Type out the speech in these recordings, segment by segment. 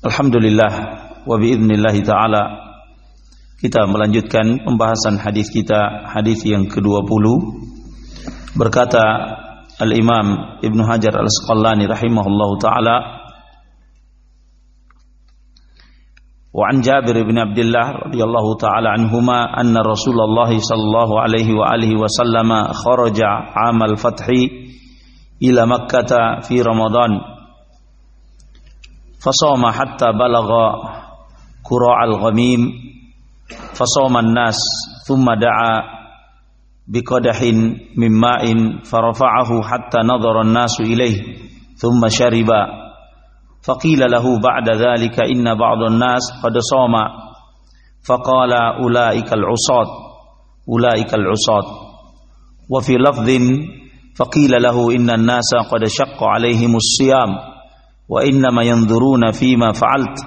Alhamdulillah wa biidznillah taala. Kita melanjutkan pembahasan hadis kita hadis yang ke-20 berkata Al-Imam Ibnu Hajar Al-Asqalani rahimahullahu taala wa an Jabir bin Abdullah radhiyallahu taala anhuma anna Rasulullah sallallahu alaihi wa alihi wa sallama kharaja amal fathi ila Makkah fi Ramadan فصام حتى بلغ كراع الغميم. فصام الناس ثم دعا بقدح من ماء فرفعه حتى نظر الناس إليه ثم شرب. فقيل له بعد ذلك إن بعض الناس قد صام. فقال أولئك العصاة أولئك العصاة. وفي لفظ فقيل له إن الناس قد شق عليهم الصيام. wa innama yanzuruna fima fa'alt.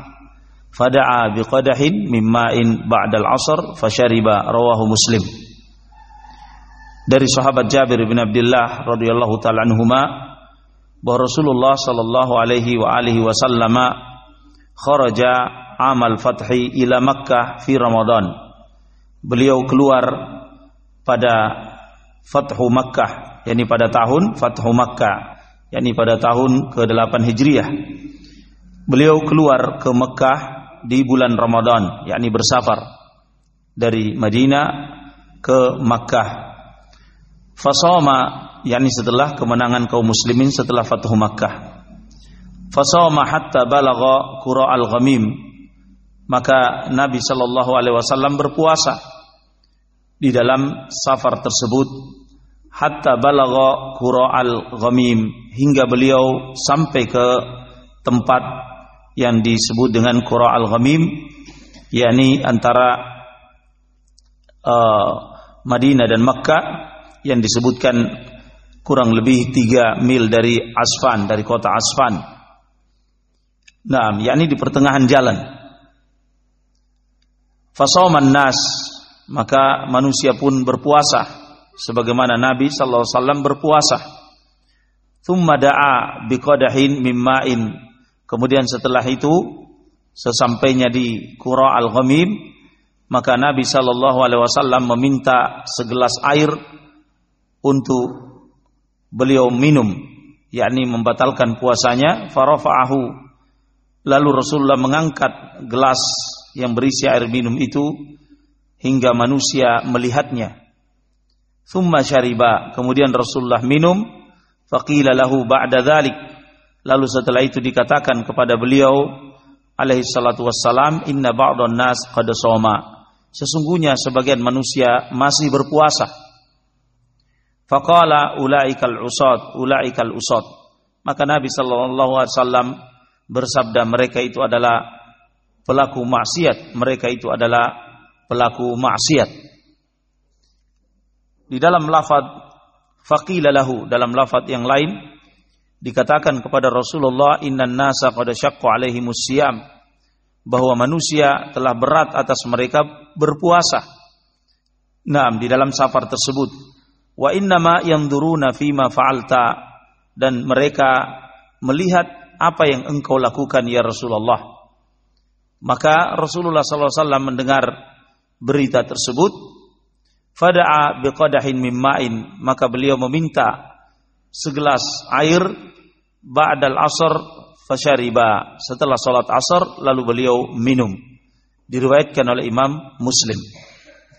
Fada'a biqadahin min ma'in ba'dal 'asr fashariba rawahu dari sahabat Jabir bin Abdullah radhiyallahu taala anhuma bahwa Rasulullah sallallahu alaihi wa alihi wasallam kharaja amal fathi ila Makkah fi Ramadan. Beliau keluar pada fathu Makkah yakni pada tahun fathu Makkah yakni pada tahun ke-8 Hijriah. Beliau keluar ke Mekah di bulan Ramadan, yakni bersafar dari Madinah ke Makkah. Fasoma yakni setelah kemenangan kaum muslimin setelah Fathu Makkah. Fasoma hatta balagha qura al-ghamim. Maka Nabi sallallahu alaihi wasallam berpuasa di dalam safar tersebut hatta balagha qura al-ghamim hingga beliau sampai ke tempat yang disebut dengan qura al-ghamim yakni antara uh, Madinah dan Makkah yang disebutkan kurang lebih tiga mil dari Asfan dari kota Asfan. Nah, yakni di pertengahan jalan. Fasoman nas maka manusia pun berpuasa sebagaimana Nabi sallallahu alaihi wasallam berpuasa. Thumma da'a biqadahin mimma'in. Kemudian setelah itu sesampainya di Qura al-Ghamim maka Nabi sallallahu alaihi wasallam meminta segelas air untuk beliau minum yakni membatalkan puasanya farafa'ahu lalu Rasulullah mengangkat gelas yang berisi air minum itu hingga manusia melihatnya Thumma syariba. Kemudian Rasulullah minum. Faqila lahu ba'da dhalik. Lalu setelah itu dikatakan kepada beliau alaihi salatu wassalam inna ba'dhan nas qad soma. Sesungguhnya sebagian manusia masih berpuasa. Faqala ulaikal usad, ulaikal usad. Maka Nabi sallallahu alaihi wasallam bersabda mereka itu adalah pelaku maksiat, mereka itu adalah pelaku maksiat. Di dalam lafad faqila lahu dalam lafad yang lain dikatakan kepada Rasulullah innan nasa qad syaqqa alaihi bahwa manusia telah berat atas mereka berpuasa. Naam di dalam safar tersebut wa innama yanzuruna fima fa'alta dan mereka melihat apa yang engkau lakukan ya Rasulullah. Maka Rasulullah SAW mendengar berita tersebut Fada'a biqadahin mimma'in maka beliau meminta segelas air ba'dal asr fasyariba setelah salat asar lalu beliau minum. Diriwayatkan oleh Imam Muslim.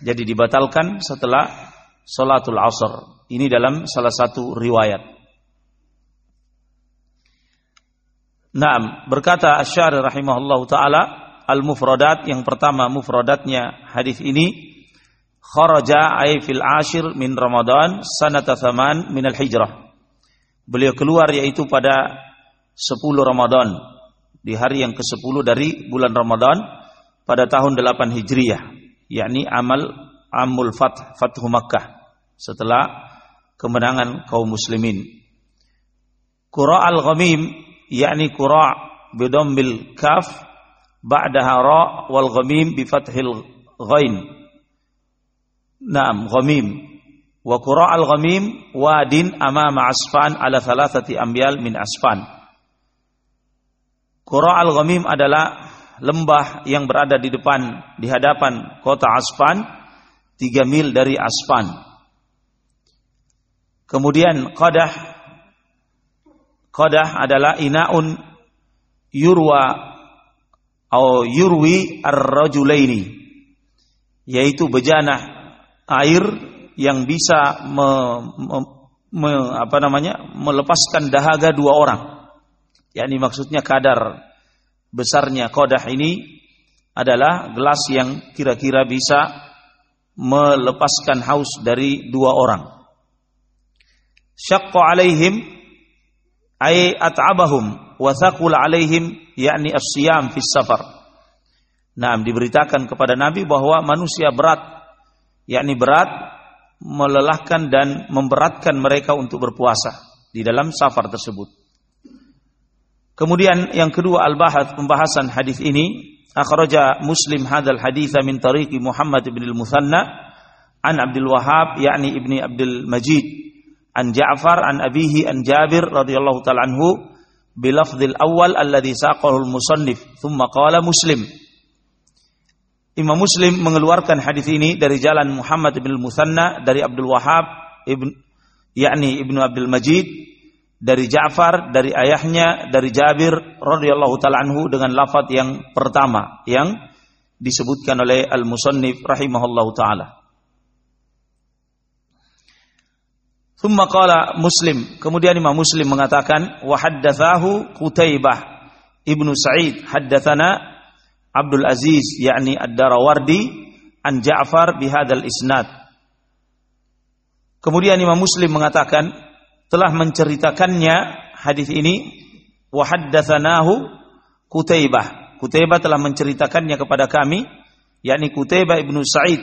Jadi dibatalkan setelah salatul asar ini dalam salah satu riwayat. Naam berkata Asy-Syari rahimahullahu taala al-mufradat yang pertama mufradatnya hadis ini kharaja ay fil ashir min Ramadan sanata thaman min al hijrah. Beliau keluar yaitu pada 10 Ramadan di hari yang ke-10 dari bulan Ramadan pada tahun 8 Hijriah, yakni amal Amul Fath, Fathu Makkah setelah kemenangan kaum muslimin. Qura al-ghamim yakni qura bidammil kaf ba'daha ra wal ghamim bi fathil ghain. Naam, ghamim. Wa qura al-ghamim wadin amama asfan ala thalathati amyal min asfan. Qura al-ghamim adalah lembah yang berada di depan di hadapan kota Asfan tiga mil dari Asfan. Kemudian qadah qadah adalah inaun yurwa atau yurwi ar-rajulaini yaitu bejana air yang bisa me, me, me, apa namanya melepaskan dahaga dua orang. yakni maksudnya kadar besarnya kodah ini adalah gelas yang kira-kira bisa melepaskan haus dari dua orang. Syaqqa alaihim ay at'abahum wa thaqul alaihim yakni as-siyam fi safar. Nah, diberitakan kepada Nabi bahwa manusia berat yakni berat melelahkan dan memberatkan mereka untuk berpuasa di dalam safar tersebut. Kemudian yang kedua al-bahath pembahasan hadis ini akhraja Muslim hadal haditha min tariqi Muhammad bin al-Muthanna an Abdul Wahhab yakni ibni Abdul Majid an Ja'far an abihi an Jabir radhiyallahu taala anhu bilafdhil awal alladhi saqahu al-musannif thumma qala Muslim Imam Muslim mengeluarkan hadis ini dari jalan Muhammad bin al-Muthanna dari Abdul Wahhab ibn yakni ibnu Abdul Majid dari Ja'far dari ayahnya dari Jabir radhiyallahu taala anhu dengan lafaz yang pertama yang disebutkan oleh al-musannif rahimahullahu taala. Thumma qala Muslim, kemudian Imam Muslim mengatakan wa haddatsahu Qutaibah Ibnu Sa'id haddatsana Abdul Aziz yakni Ad-Darawardi an Ja'far bihadzal isnad. Kemudian Imam Muslim mengatakan telah menceritakannya hadis ini wa haddatsanahu Kutaibah. Kutaibah telah menceritakannya kepada kami yakni Kutaibah Ibnu Sa'id.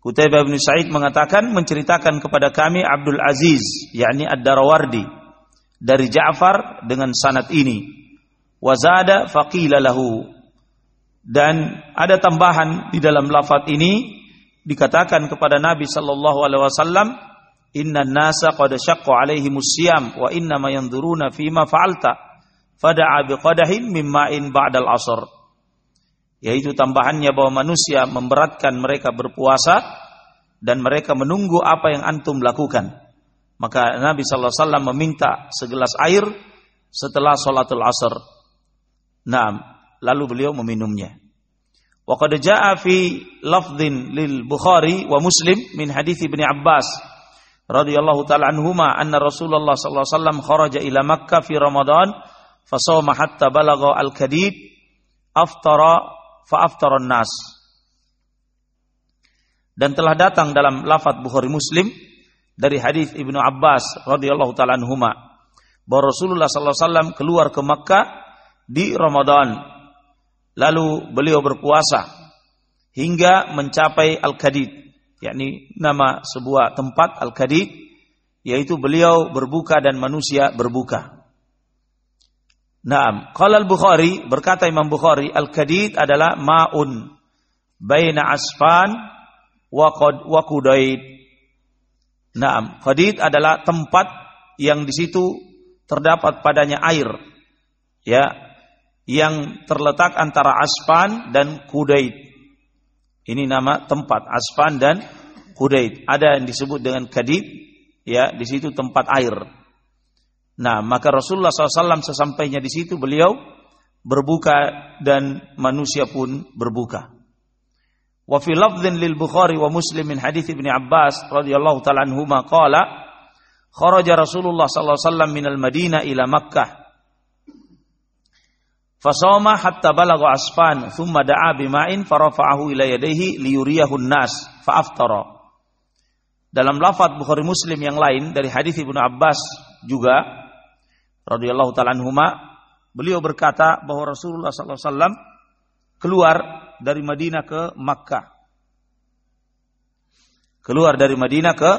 Kutaibah Ibnu Sa'id mengatakan menceritakan kepada kami Abdul Aziz yakni Ad-Darawardi dari Ja'far dengan sanad ini. Wazada faqila lahu dan ada tambahan di dalam lafaz ini dikatakan kepada Nabi sallallahu alaihi wasallam Inna nasa qad syaqqa alaihi musyam wa inna ma yanzuruna fima fa'alta fada'a biqadahin mimma'in ba'dal asr. Yaitu tambahannya bahwa manusia memberatkan mereka berpuasa dan mereka menunggu apa yang antum lakukan. Maka Nabi sallallahu alaihi wasallam meminta segelas air setelah salatul asr. Naam lalu beliau meminumnya. Wa qad fi lafdhin lil Bukhari wa Muslim min hadis Ibnu Abbas radhiyallahu taala anhuma anna Rasulullah sallallahu alaihi wasallam kharaja ila Makkah fi Ramadan fasawma hatta balagha al-kadid aftara fa aftara nas dan telah datang dalam lafaz Bukhari Muslim dari hadis Ibnu Abbas radhiyallahu taala anhuma bahwa Rasulullah sallallahu alaihi wasallam keluar ke Makkah di Ramadan lalu beliau berpuasa hingga mencapai Al-Kadid yakni nama sebuah tempat Al-Kadid yaitu beliau berbuka dan manusia berbuka. Naam, qala al-Bukhari berkata Imam Bukhari Al-Kadid adalah maun baina asfan wa qad wa qudaid. Naam, Kadid adalah tempat yang di situ terdapat padanya air. Ya, yang terletak antara Asfan dan Kudaid. Ini nama tempat Asfan dan Hudaid. Ada yang disebut dengan Kadid, ya di situ tempat air. Nah, maka Rasulullah SAW sesampainya di situ beliau berbuka dan manusia pun berbuka. Wa fi lil Bukhari wa Muslim min hadits Ibnu Abbas radhiyallahu taala anhuma qala kharaja Rasulullah sallallahu alaihi wasallam min al-Madinah ila Makkah Fasoma hatta balagha asfan thumma da'a bima'in farafa'ahu ila yadayhi liyuriyahu nas fa'aftara. Dalam lafaz Bukhari Muslim yang lain dari hadis Ibnu Abbas juga radhiyallahu taala anhuma beliau berkata bahwa Rasulullah SAW keluar dari Madinah ke Makkah. Keluar dari Madinah ke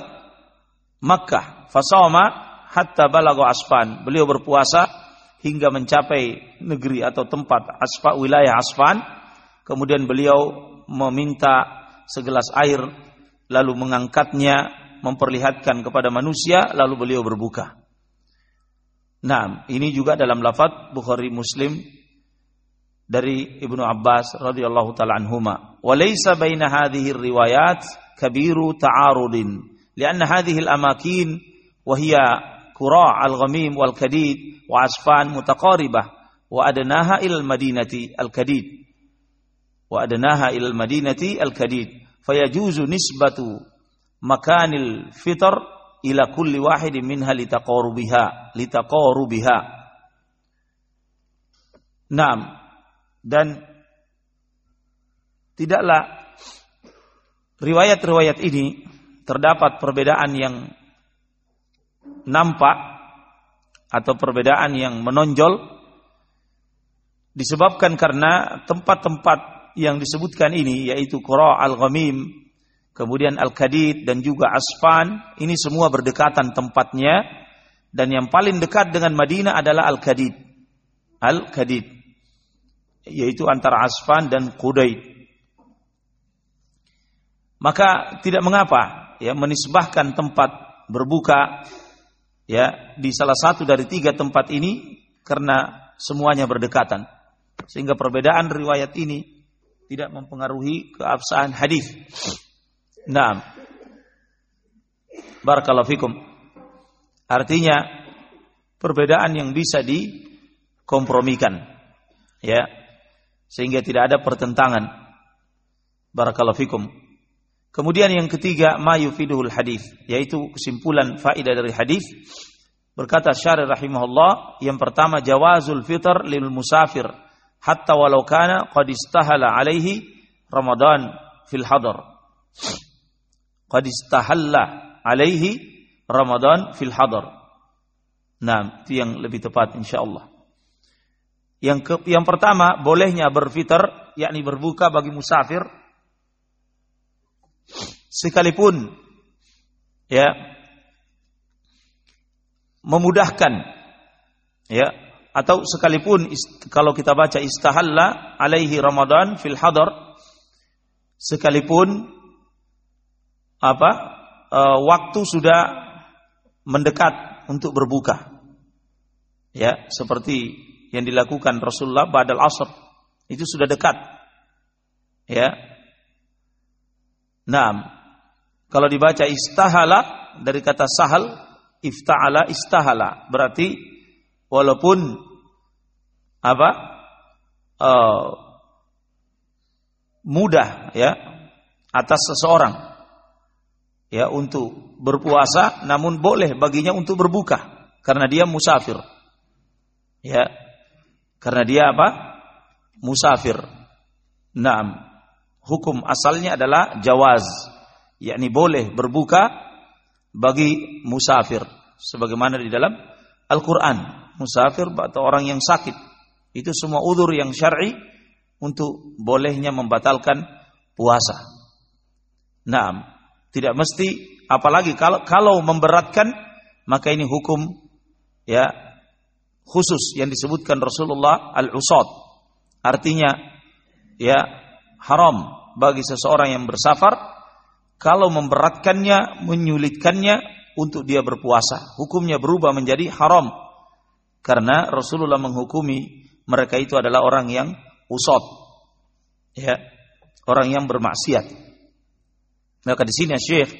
Makkah. Fasawma hatta balago asfan. Beliau berpuasa hingga mencapai negeri atau tempat asfa wilayah asfan. Kemudian beliau meminta segelas air lalu mengangkatnya memperlihatkan kepada manusia lalu beliau berbuka. Nah, ini juga dalam lafaz Bukhari Muslim dari Ibnu Abbas radhiyallahu taala anhuma. Wa laysa baina hadhihi riwayat kabiru ta'arudin, lianna hadhihi al-amakin wa hiya qura' al-ghamim wal kadid wa asfan mutaqaribah wa adnaha ila al-madinati al-kadid. Wa adnaha ila al-madinati al-kadid. Fayajuzu nisbatu makanil fitr ila kulli wahidin minha litaqarubiha litaqarubiha Naam dan tidaklah riwayat-riwayat ini terdapat perbedaan yang nampak atau perbedaan yang menonjol disebabkan karena tempat-tempat yang disebutkan ini yaitu Qura al-Ghamim kemudian Al-Kadid dan juga Asfan, ini semua berdekatan tempatnya dan yang paling dekat dengan Madinah adalah Al-Kadid. Al-Kadid yaitu antara Asfan dan Qudaid. Maka tidak mengapa ya menisbahkan tempat berbuka ya di salah satu dari tiga tempat ini karena semuanya berdekatan. Sehingga perbedaan riwayat ini tidak mempengaruhi keabsahan hadis. Nah, barakallahu fikum. Artinya perbedaan yang bisa dikompromikan, ya, sehingga tidak ada pertentangan. Barakallahu fikum. Kemudian yang ketiga, mayufidul hadis, yaitu kesimpulan faedah dari hadis. Berkata Syarih rahimahullah, yang pertama jawazul fitr lil musafir hatta walau kana qad istahala alaihi Ramadan fil hadar qad istahalla alaihi Ramadan fil hadar. Nah, itu yang lebih tepat insyaallah. Yang ke, yang pertama bolehnya berfitr yakni berbuka bagi musafir sekalipun ya memudahkan ya atau sekalipun kalau kita baca istahalla alaihi Ramadan fil hadar sekalipun apa e, waktu sudah mendekat untuk berbuka. Ya, seperti yang dilakukan Rasulullah badal asr. Itu sudah dekat. Ya. Nah, kalau dibaca istahala dari kata sahal, ifta'ala istahala, berarti walaupun apa? Uh, mudah ya atas seseorang ya untuk berpuasa namun boleh baginya untuk berbuka karena dia musafir. Ya. Karena dia apa? Musafir. Naam. Hukum asalnya adalah jawaz, yakni boleh berbuka bagi musafir sebagaimana di dalam Al-Qur'an. Musafir atau orang yang sakit itu semua udur yang syar'i untuk bolehnya membatalkan puasa. Naam. Tidak mesti apalagi kalau kalau memberatkan maka ini hukum ya khusus yang disebutkan Rasulullah al-usad. Artinya ya haram bagi seseorang yang bersafar kalau memberatkannya, menyulitkannya untuk dia berpuasa. Hukumnya berubah menjadi haram. Karena Rasulullah menghukumi mereka itu adalah orang yang usad. Ya, orang yang bermaksiat. Maka di sini Syekh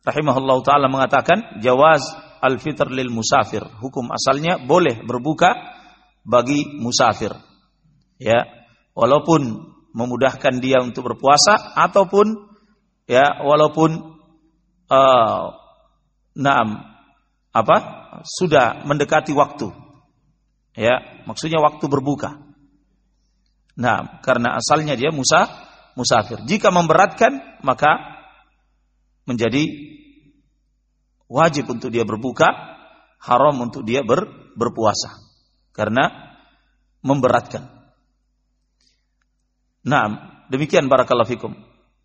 rahimahullah taala mengatakan jawaz al-fitr lil musafir. Hukum asalnya boleh berbuka bagi musafir. Ya, walaupun memudahkan dia untuk berpuasa ataupun ya walaupun uh, naam apa sudah mendekati waktu. Ya, maksudnya waktu berbuka. Nah, karena asalnya dia musa musafir. Jika memberatkan, maka menjadi wajib untuk dia berbuka, haram untuk dia ber, berpuasa. Karena memberatkan. Nah, demikian barakallahu fikum.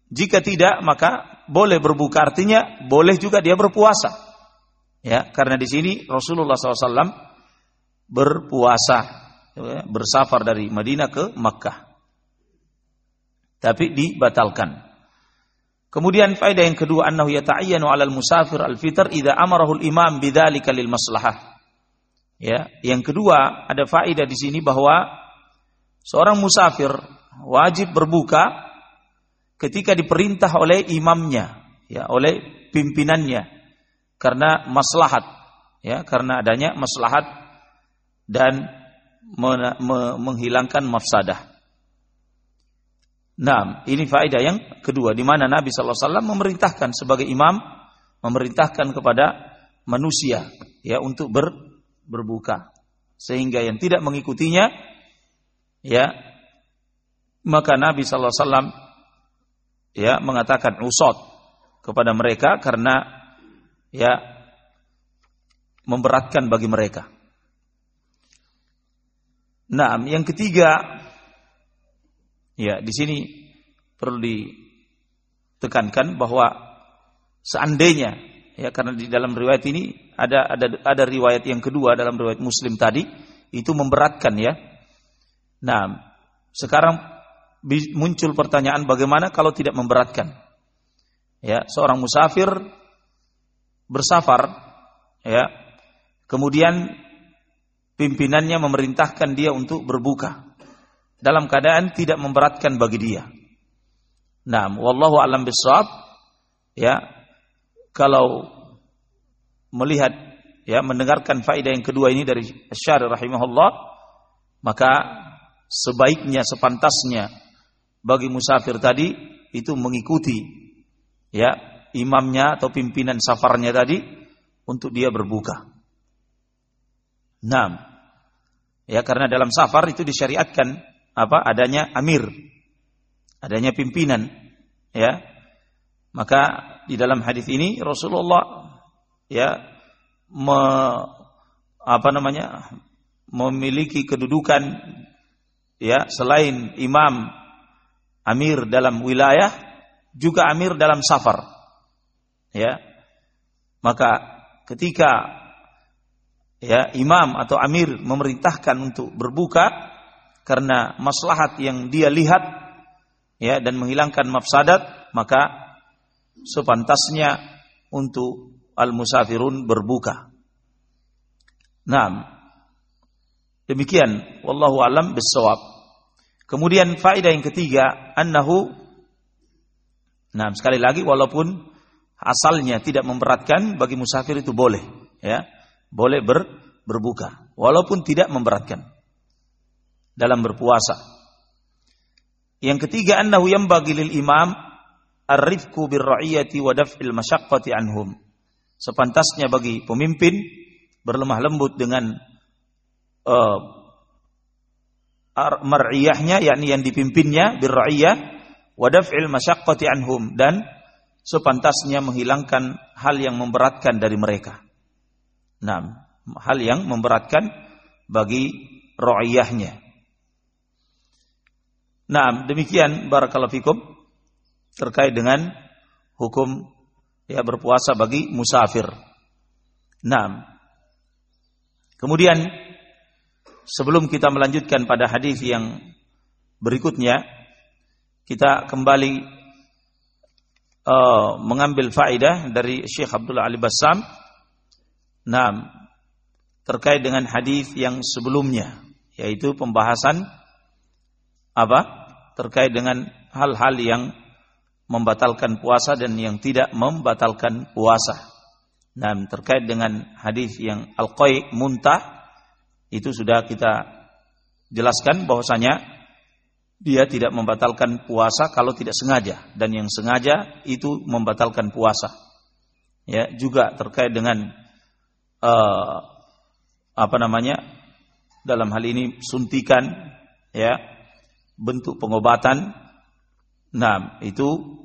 Jika tidak, maka boleh berbuka artinya boleh juga dia berpuasa. Ya, karena di sini Rasulullah SAW berpuasa, ya, bersafar dari Madinah ke Makkah. Tapi dibatalkan. Kemudian faedah yang kedua annahu yata'ayyanu 'alal musafir al-fitr idza amarahu al-imam bidzalika lil maslahah. Ya, yang kedua ada faedah di sini bahwa seorang musafir wajib berbuka ketika diperintah oleh imamnya, ya, oleh pimpinannya karena maslahat, ya, karena adanya maslahat dan menghilangkan mafsadah. Nah, ini faedah yang kedua di mana Nabi sallallahu alaihi wasallam memerintahkan sebagai imam memerintahkan kepada manusia ya untuk ber, berbuka sehingga yang tidak mengikutinya ya maka Nabi wasallam ya mengatakan usot kepada mereka karena ya memberatkan bagi mereka. Nah, yang ketiga Ya, di sini perlu ditekankan bahwa seandainya ya karena di dalam riwayat ini ada ada ada riwayat yang kedua dalam riwayat Muslim tadi itu memberatkan ya. Nah, sekarang muncul pertanyaan bagaimana kalau tidak memberatkan? Ya, seorang musafir bersafar ya. Kemudian pimpinannya memerintahkan dia untuk berbuka dalam keadaan tidak memberatkan bagi dia. Nah, wallahu alam bisawab ya kalau melihat ya mendengarkan faedah yang kedua ini dari Syarih rahimahullah maka sebaiknya sepantasnya bagi musafir tadi itu mengikuti ya imamnya atau pimpinan safarnya tadi untuk dia berbuka. Nah, ya karena dalam safar itu disyariatkan apa adanya amir, adanya pimpinan, ya. Maka di dalam hadis ini Rasulullah ya me, apa namanya memiliki kedudukan ya selain imam amir dalam wilayah juga amir dalam safar ya maka ketika ya imam atau amir memerintahkan untuk berbuka karena maslahat yang dia lihat ya dan menghilangkan mafsadat maka sepantasnya untuk al-musafirun berbuka. Nah, demikian wallahu alam bisawab. Kemudian faedah yang ketiga annahu Nah, sekali lagi walaupun asalnya tidak memberatkan bagi musafir itu boleh ya. Boleh ber, berbuka walaupun tidak memberatkan dalam berpuasa. Yang ketiga annahu yanbaghi lil imam ar-rifqu bir-ra'iyati wa daf'il masyaqqati anhum. Sepantasnya bagi pemimpin berlemah lembut dengan uh, mar'iyahnya yakni yang dipimpinnya bir-ra'iyah wa daf'il masyaqqati anhum dan sepantasnya menghilangkan hal yang memberatkan dari mereka. Nah, hal yang memberatkan bagi ra'iyahnya. Nah, demikian barakallahu fikum terkait dengan hukum ya berpuasa bagi musafir. Nah, kemudian sebelum kita melanjutkan pada hadis yang berikutnya, kita kembali uh, mengambil faedah dari Syekh Abdullah Ali Bassam. Nah, terkait dengan hadis yang sebelumnya, yaitu pembahasan apa? Terkait dengan hal-hal yang membatalkan puasa dan yang tidak membatalkan puasa. Nah, terkait dengan hadis yang al-qai muntah itu sudah kita jelaskan bahwasanya dia tidak membatalkan puasa kalau tidak sengaja dan yang sengaja itu membatalkan puasa. Ya, juga terkait dengan uh, apa namanya? dalam hal ini suntikan ya bentuk pengobatan. Nah, itu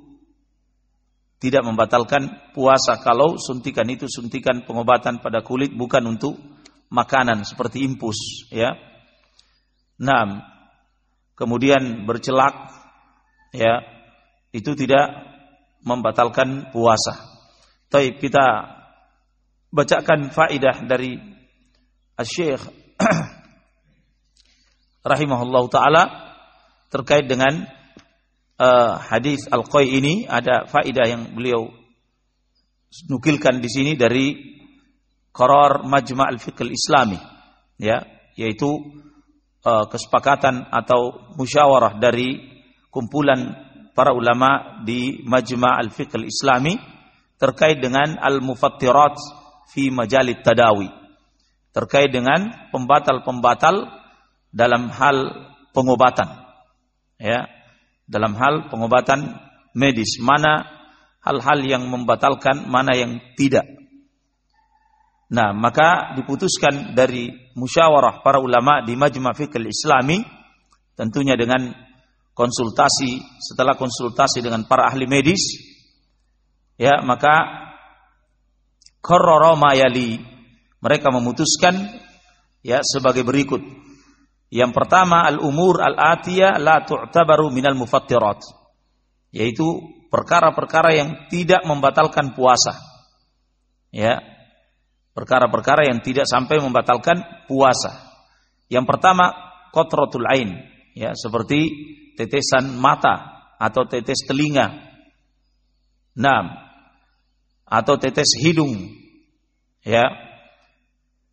tidak membatalkan puasa kalau suntikan itu suntikan pengobatan pada kulit bukan untuk makanan seperti impus ya. Nah, kemudian bercelak ya, itu tidak membatalkan puasa. Tapi kita bacakan faidah dari Syekh rahimahullah taala terkait dengan uh, hadis Al-Qai ini ada faidah yang beliau nukilkan di sini dari Qarar Majma' Al-Fiqh Al-Islami ya yaitu uh, kesepakatan atau musyawarah dari kumpulan para ulama di Majma' Al-Fiqh Al-Islami terkait dengan al-mufattirat fi majalit tadawi terkait dengan pembatal-pembatal dalam hal pengobatan ya dalam hal pengobatan medis mana hal-hal yang membatalkan mana yang tidak Nah, maka diputuskan dari musyawarah para ulama di Majma' Fiqh Islami tentunya dengan konsultasi setelah konsultasi dengan para ahli medis ya maka qarrara mayali mereka memutuskan ya sebagai berikut. Yang pertama al-umur al-atiyah la tu'tabaru minal mufattirat yaitu perkara-perkara yang tidak membatalkan puasa ya perkara-perkara yang tidak sampai membatalkan puasa. Yang pertama kotrotul ain, ya seperti tetesan mata atau tetes telinga, enam atau tetes hidung, ya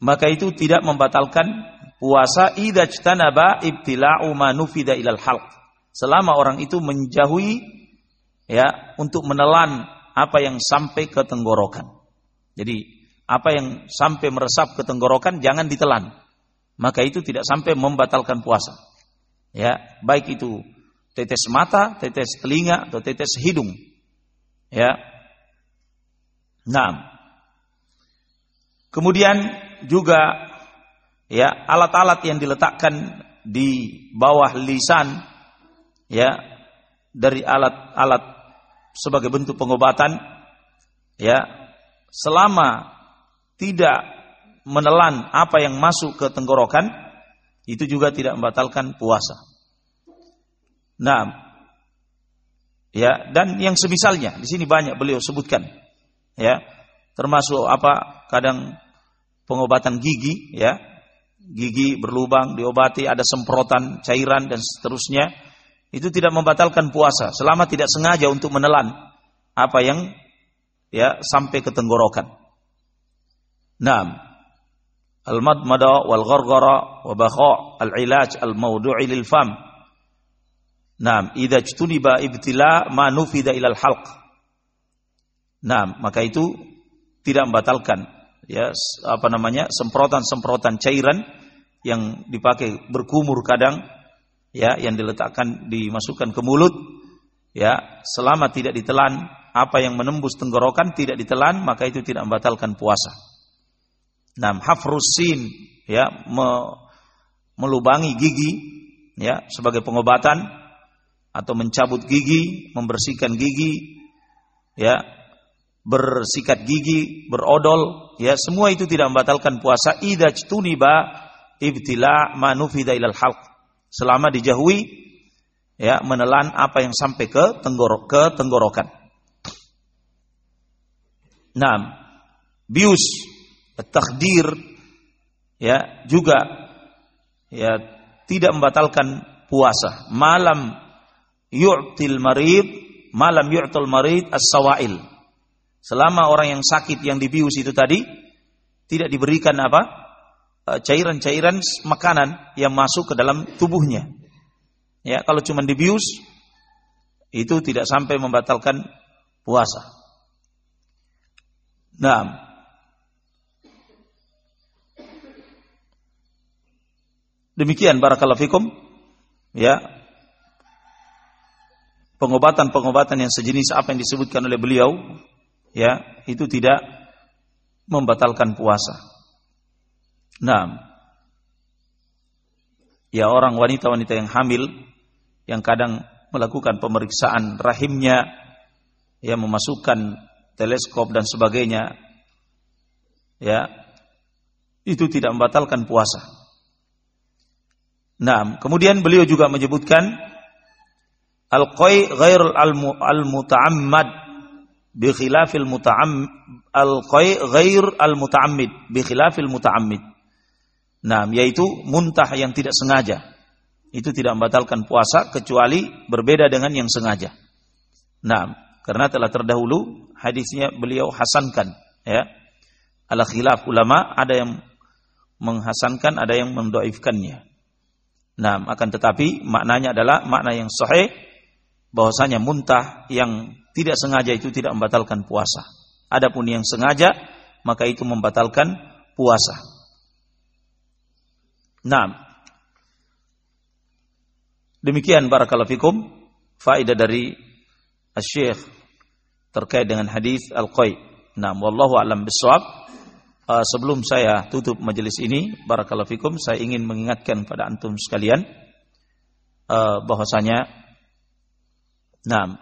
maka itu tidak membatalkan puasa idza jtanaba ibtila'u ma nufida ilal halq. Selama orang itu menjauhi ya untuk menelan apa yang sampai ke tenggorokan. Jadi apa yang sampai meresap ke tenggorokan jangan ditelan. Maka itu tidak sampai membatalkan puasa. Ya, baik itu tetes mata, tetes telinga atau tetes hidung. Ya. Nah. Kemudian juga ya alat-alat yang diletakkan di bawah lisan ya dari alat-alat sebagai bentuk pengobatan ya selama tidak menelan apa yang masuk ke tenggorokan, itu juga tidak membatalkan puasa. Nah, ya dan yang semisalnya di sini banyak beliau sebutkan, ya termasuk apa kadang pengobatan gigi, ya gigi berlubang diobati ada semprotan cairan dan seterusnya itu tidak membatalkan puasa selama tidak sengaja untuk menelan apa yang ya sampai ke tenggorokan. Naam. Al-madmada wal ghargara wa bakha al-ilaj al-mawdu'i lil fam. Naam, idza ijtuniba ibtila ma nufida ila al-halq. Naam, maka itu tidak membatalkan ya apa namanya semprotan-semprotan cairan yang dipakai berkumur kadang ya yang diletakkan dimasukkan ke mulut ya selama tidak ditelan apa yang menembus tenggorokan tidak ditelan maka itu tidak membatalkan puasa. Nah, hafrusin ya me, melubangi gigi ya sebagai pengobatan atau mencabut gigi, membersihkan gigi ya bersikat gigi, berodol ya semua itu tidak membatalkan puasa. Idza tuniba ibtila manufida ilal halq. Selama dijauhi ya menelan apa yang sampai ke tenggorok ke tenggorokan. Nah, bius takdir ya juga ya tidak membatalkan puasa. Malam yu'til marid malam yu'tul marid as-sawail. Selama orang yang sakit yang dibius itu tadi tidak diberikan apa? E, cairan-cairan makanan yang masuk ke dalam tubuhnya. Ya kalau cuma dibius itu tidak sampai membatalkan puasa. Nah Demikian barakallahu fikum. Ya. Pengobatan-pengobatan yang sejenis apa yang disebutkan oleh beliau, ya, itu tidak membatalkan puasa. Nah, ya orang wanita-wanita yang hamil yang kadang melakukan pemeriksaan rahimnya, ya memasukkan teleskop dan sebagainya, ya, itu tidak membatalkan puasa. Nah, kemudian beliau juga menyebutkan al-qai ghairul al-muta'ammad bi khilafil muta'am al-qai ghair al-muta'ammid bi khilafil muta'ammid. Nah, yaitu muntah yang tidak sengaja. Itu tidak membatalkan puasa kecuali berbeda dengan yang sengaja. Nah, karena telah terdahulu hadisnya beliau hasankan ya. Ala khilaf ulama ada yang menghasankan, ada yang mendoifkannya. Nah, akan tetapi maknanya adalah makna yang sahih bahwasanya muntah yang tidak sengaja itu tidak membatalkan puasa. Adapun yang sengaja maka itu membatalkan puasa. Nah, demikian barakallahu fikum faedah dari Syekh terkait dengan hadis Al-Qai. Nah, wallahu alam bisawab. Uh, sebelum saya tutup majelis ini, barakallahu fikum, saya ingin mengingatkan pada antum sekalian uh, bahwasanya nah,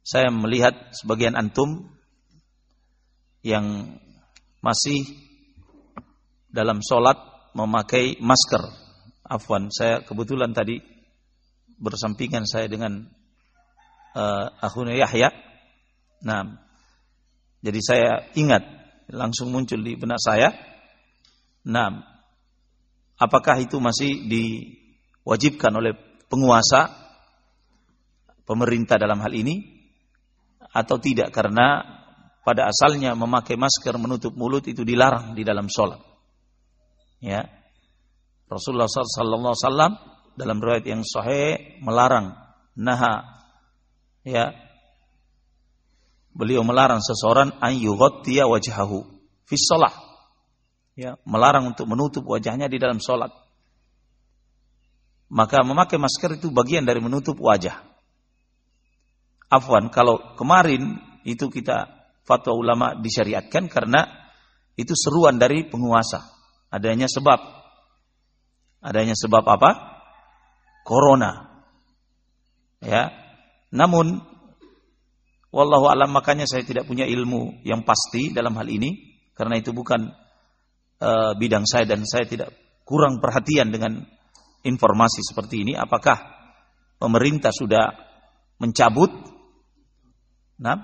saya melihat sebagian antum yang masih dalam sholat memakai masker. Afwan, saya kebetulan tadi bersampingan saya dengan uh, akhuna Yahya. Nah, jadi saya ingat langsung muncul di benak saya. Nah, apakah itu masih diwajibkan oleh penguasa pemerintah dalam hal ini atau tidak karena pada asalnya memakai masker menutup mulut itu dilarang di dalam sholat. Ya, Rasulullah SAW dalam riwayat yang sahih melarang naha ya beliau melarang seseorang an yughtiya wajhahu fi shalah. Ya melarang untuk menutup wajahnya di dalam salat maka memakai masker itu bagian dari menutup wajah. Afwan kalau kemarin itu kita fatwa ulama disyariatkan karena itu seruan dari penguasa. Adanya sebab. Adanya sebab apa? Corona. Ya. Namun wallahu alam makanya saya tidak punya ilmu yang pasti dalam hal ini karena itu bukan uh, bidang saya dan saya tidak kurang perhatian dengan informasi seperti ini. Apakah pemerintah sudah mencabut? Nah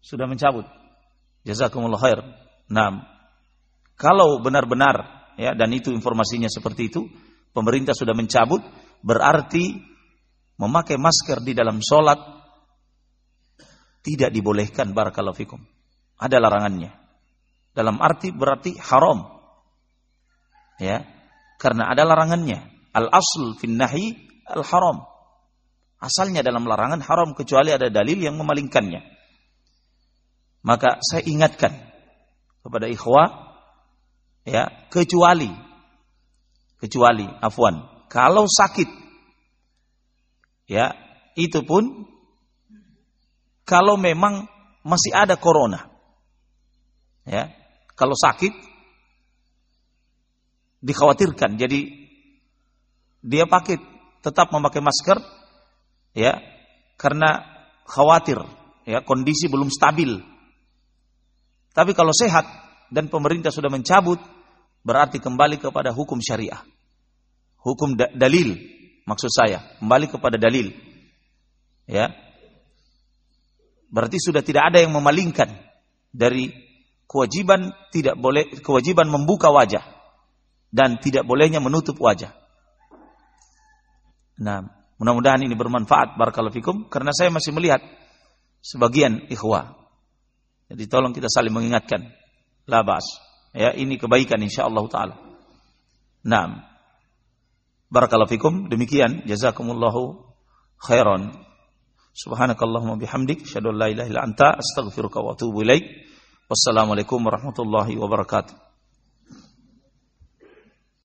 sudah mencabut. Jazakumullah khair. Nah kalau benar-benar ya dan itu informasinya seperti itu pemerintah sudah mencabut berarti memakai masker di dalam sholat tidak dibolehkan barakallahu fikum. Ada larangannya. Dalam arti berarti haram. Ya. Karena ada larangannya. Al-asl fin nahi al-haram. Asalnya dalam larangan haram kecuali ada dalil yang memalingkannya. Maka saya ingatkan kepada ikhwah ya, kecuali kecuali afwan kalau sakit, ya itu pun kalau memang masih ada corona, ya kalau sakit dikhawatirkan, jadi dia pakai tetap memakai masker, ya karena khawatir, ya kondisi belum stabil. Tapi kalau sehat dan pemerintah sudah mencabut, berarti kembali kepada hukum syariah. Hukum da dalil maksud saya. Kembali kepada dalil ya berarti sudah tidak ada yang memalingkan dari kewajiban tidak boleh kewajiban membuka wajah dan tidak bolehnya menutup wajah. Nah mudah-mudahan ini bermanfaat. Barakallahu fikum. Karena saya masih melihat sebagian ikhwah. Jadi tolong kita saling mengingatkan. Labas ya ini kebaikan insyaallah taala. Nah Barakallahu fikum. Demikian. Jazakumullahu khairan. Subhanakallahumma bihamdik asyhadu an la ilaha illa anta astaghfiruka wa atubu ilaik. Wassalamualaikum warahmatullahi wabarakatuh.